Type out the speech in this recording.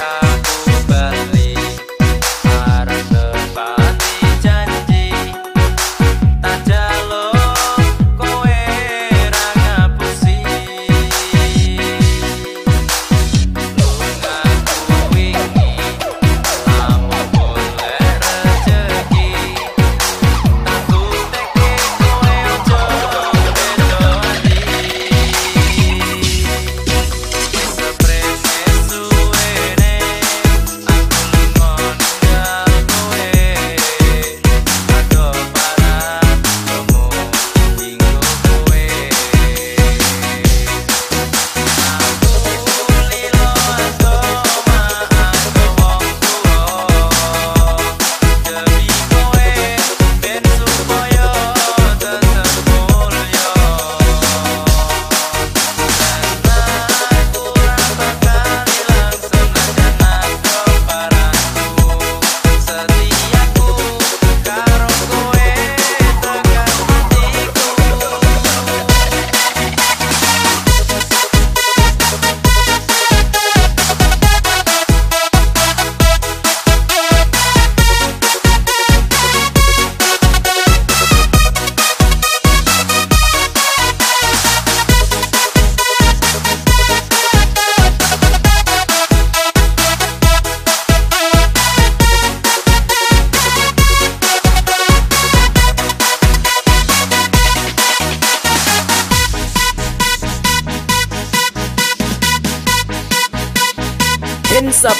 time.